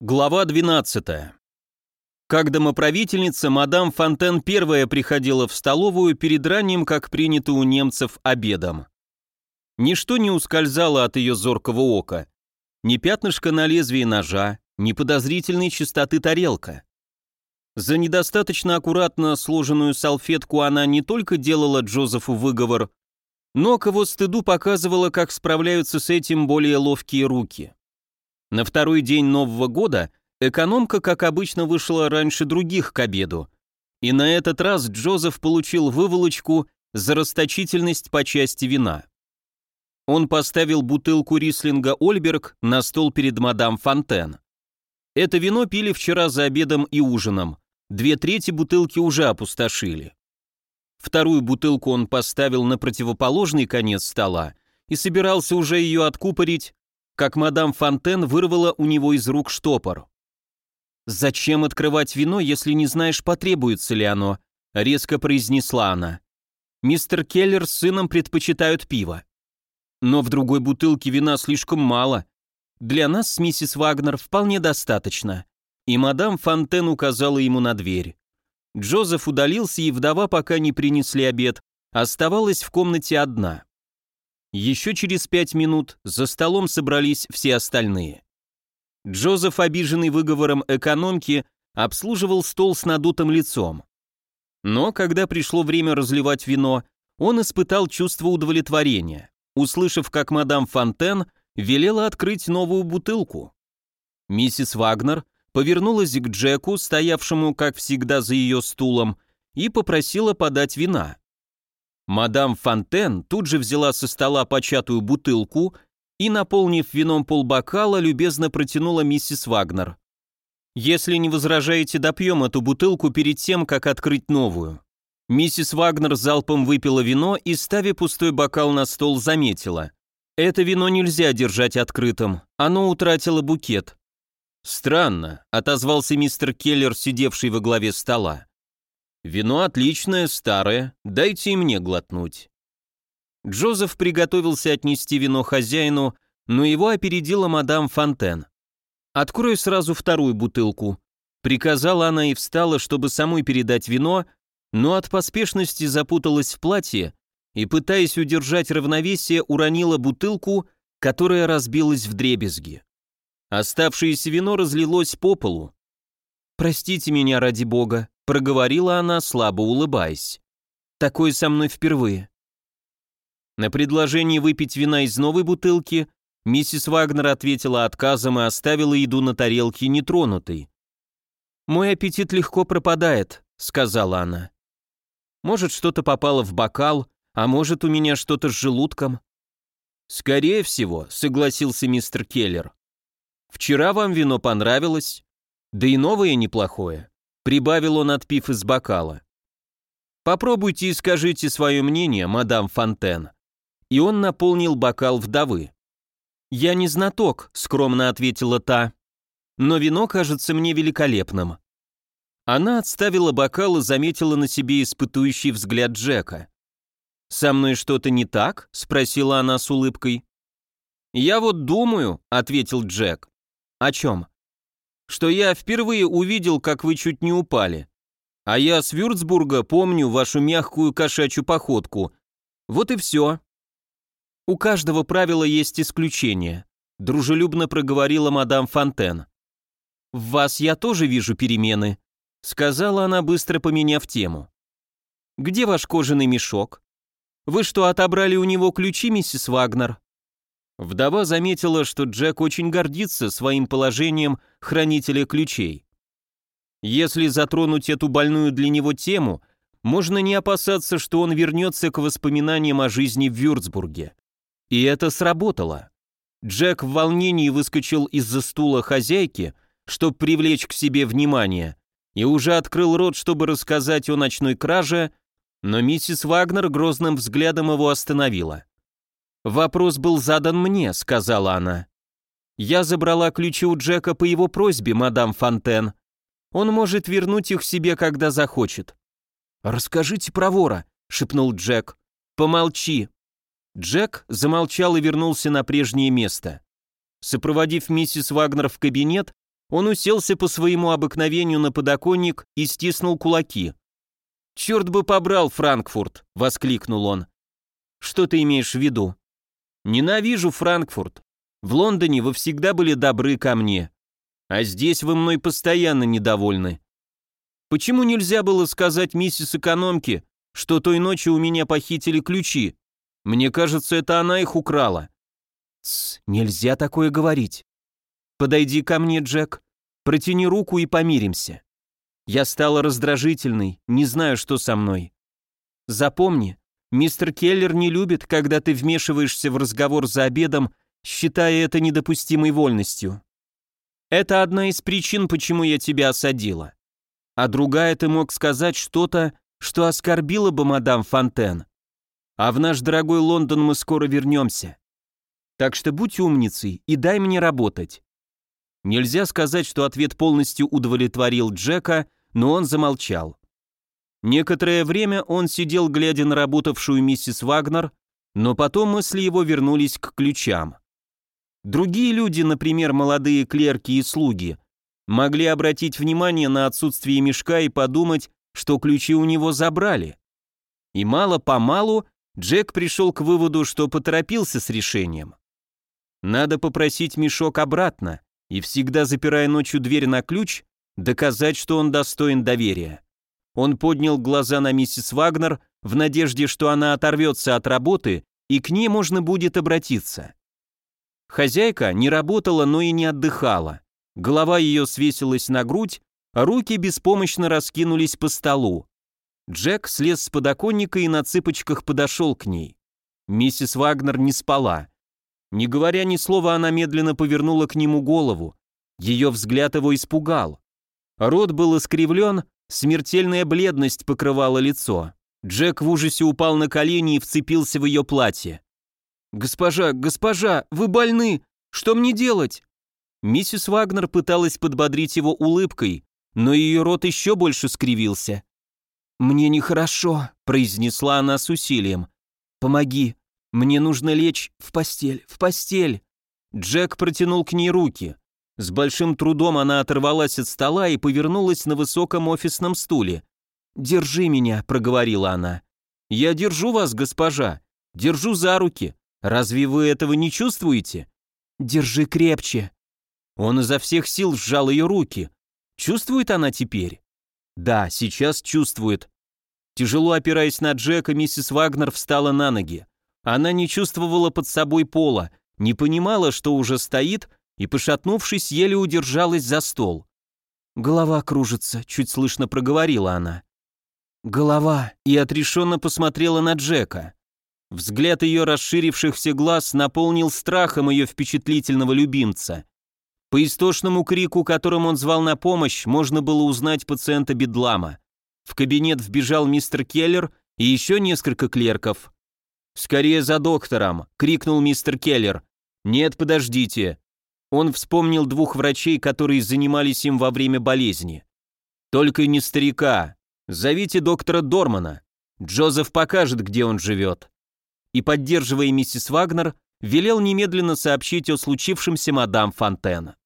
Глава 12. Как домоправительница, мадам Фонтен первая приходила в столовую перед ранним, как принято у немцев, обедом. Ничто не ускользало от ее зоркого ока. Ни пятнышко на лезвии ножа, ни подозрительной чистоты тарелка. За недостаточно аккуратно сложенную салфетку она не только делала Джозефу выговор, но к его стыду показывала, как справляются с этим более ловкие руки. На второй день Нового года экономка, как обычно, вышла раньше других к обеду. И на этот раз Джозеф получил выволочку за расточительность по части вина. Он поставил бутылку рислинга Ольберг на стол перед мадам Фонтен. Это вино пили вчера за обедом и ужином. Две трети бутылки уже опустошили. Вторую бутылку он поставил на противоположный конец стола и собирался уже ее откупорить, как мадам Фонтен вырвала у него из рук штопор. «Зачем открывать вино, если не знаешь, потребуется ли оно?» — резко произнесла она. «Мистер Келлер с сыном предпочитают пиво. Но в другой бутылке вина слишком мало. Для нас с миссис Вагнер вполне достаточно». И мадам Фонтен указала ему на дверь. Джозеф удалился, и вдова, пока не принесли обед, оставалась в комнате одна. Еще через пять минут за столом собрались все остальные. Джозеф, обиженный выговором экономки, обслуживал стол с надутым лицом. Но когда пришло время разливать вино, он испытал чувство удовлетворения, услышав, как мадам Фонтен велела открыть новую бутылку. Миссис Вагнер повернулась к Джеку, стоявшему, как всегда, за ее стулом, и попросила подать вина. Мадам Фонтен тут же взяла со стола початую бутылку и, наполнив вином полбокала, любезно протянула миссис Вагнер. «Если не возражаете, допьем эту бутылку перед тем, как открыть новую». Миссис Вагнер залпом выпила вино и, ставя пустой бокал на стол, заметила. «Это вино нельзя держать открытым, оно утратило букет». «Странно», — отозвался мистер Келлер, сидевший во главе стола. «Вино отличное, старое, дайте и мне глотнуть». Джозеф приготовился отнести вино хозяину, но его опередила мадам Фонтен. «Открой сразу вторую бутылку», — приказала она и встала, чтобы самой передать вино, но от поспешности запуталась в платье и, пытаясь удержать равновесие, уронила бутылку, которая разбилась в дребезги. Оставшееся вино разлилось по полу. «Простите меня ради бога», проговорила она, слабо улыбаясь. «Такое со мной впервые». На предложение выпить вина из новой бутылки миссис Вагнер ответила отказом и оставила еду на тарелке нетронутой. «Мой аппетит легко пропадает», — сказала она. «Может, что-то попало в бокал, а может, у меня что-то с желудком». «Скорее всего», — согласился мистер Келлер. «Вчера вам вино понравилось, да и новое неплохое. Прибавил он, отпив из бокала. «Попробуйте и скажите свое мнение, мадам Фонтен». И он наполнил бокал вдовы. «Я не знаток», — скромно ответила та. «Но вино кажется мне великолепным». Она отставила бокал и заметила на себе испытующий взгляд Джека. «Со мной что-то не так?» — спросила она с улыбкой. «Я вот думаю», — ответил Джек. «О чем?» Что я впервые увидел, как вы чуть не упали. А я с Вюрцбурга помню вашу мягкую кошачью походку. Вот и все. У каждого правила есть исключение, дружелюбно проговорила мадам Фонтен. В вас я тоже вижу перемены, сказала она, быстро поменяв тему. Где ваш кожаный мешок? Вы что, отобрали у него ключи, миссис Вагнер? Вдова заметила, что Джек очень гордится своим положением хранителя ключей. Если затронуть эту больную для него тему, можно не опасаться, что он вернется к воспоминаниям о жизни в Вюрцбурге. И это сработало. Джек в волнении выскочил из-за стула хозяйки, чтобы привлечь к себе внимание, и уже открыл рот, чтобы рассказать о ночной краже, но миссис Вагнер грозным взглядом его остановила. «Вопрос был задан мне», — сказала она. «Я забрала ключи у Джека по его просьбе, мадам Фонтен. Он может вернуть их себе, когда захочет». «Расскажите про вора», — шепнул Джек. «Помолчи». Джек замолчал и вернулся на прежнее место. Сопроводив миссис Вагнер в кабинет, Он уселся по своему обыкновению на подоконник и стиснул кулаки. «Черт бы побрал Франкфурт!» — воскликнул он. «Что ты имеешь в виду?» «Ненавижу Франкфурт. В Лондоне вы всегда были добры ко мне. А здесь вы мной постоянно недовольны. Почему нельзя было сказать миссис экономке, что той ночью у меня похитили ключи? Мне кажется, это она их украла». «Тсс, нельзя такое говорить. Подойди ко мне, Джек, протяни руку и помиримся. Я стала раздражительной, не знаю, что со мной. Запомни, мистер Келлер не любит, когда ты вмешиваешься в разговор за обедом, считая это недопустимой вольностью. Это одна из причин, почему я тебя осадила. А другая ты мог сказать что-то, что оскорбило бы мадам Фонтен. А в наш дорогой Лондон мы скоро вернемся. Так что будь умницей и дай мне работать. Нельзя сказать, что ответ полностью удовлетворил Джека, но он замолчал. Некоторое время он сидел, глядя на работавшую миссис Вагнер, но потом мысли его вернулись к ключам. Другие люди, например, молодые клерки и слуги, могли обратить внимание на отсутствие мешка и подумать, что ключи у него забрали. И мало-помалу Джек пришел к выводу, что поторопился с решением. Надо попросить мешок обратно, и всегда запирая ночью дверь на ключ, доказать, что он достоин доверия. Он поднял глаза на миссис Вагнер в надежде, что она оторвется от работы, и к ней можно будет обратиться. Хозяйка не работала, но и не отдыхала. Голова ее свесилась на грудь, а руки беспомощно раскинулись по столу. Джек слез с подоконника и на цыпочках подошел к ней. Миссис Вагнер не спала. Не говоря ни слова, она медленно повернула к нему голову. Ее взгляд его испугал. Рот был искривлен, смертельная бледность покрывала лицо. Джек в ужасе упал на колени и вцепился в ее платье. «Госпожа, госпожа, вы больны! Что мне делать?» Миссис Вагнер пыталась подбодрить его улыбкой, но ее рот еще больше скривился. «Мне нехорошо», — произнесла она с усилием. «Помоги, мне нужно лечь в постель, в постель». Джек протянул к ней руки. С большим трудом она оторвалась от стола и повернулась на высоком офисном стуле. «Держи меня», — проговорила она. «Я держу вас, госпожа. Держу за руки. Разве вы этого не чувствуете?» «Держи крепче». Он изо всех сил сжал ее руки. Чувствует она теперь? Да, сейчас чувствует. Тяжело опираясь на Джека, миссис Вагнер встала на ноги. Она не чувствовала под собой пола, не понимала, что уже стоит, и, пошатнувшись, еле удержалась за стол. «Голова кружится», — чуть слышно проговорила она. «Голова», и отрешенно посмотрела на Джека. Взгляд ее расширившихся глаз наполнил страхом ее впечатлительного любимца. По истошному крику, которым он звал на помощь, можно было узнать пациента Бедлама. В кабинет вбежал мистер Келлер и еще несколько клерков. «Скорее за доктором!» — крикнул мистер Келлер. «Нет, подождите. Он вспомнил двух врачей, которые занимались им во время болезни. «Только не старика. Зовите доктора Дормана. Джозеф покажет, где он живет». И, поддерживая миссис Вагнер, велел немедленно сообщить о случившемся мадам Фонтена.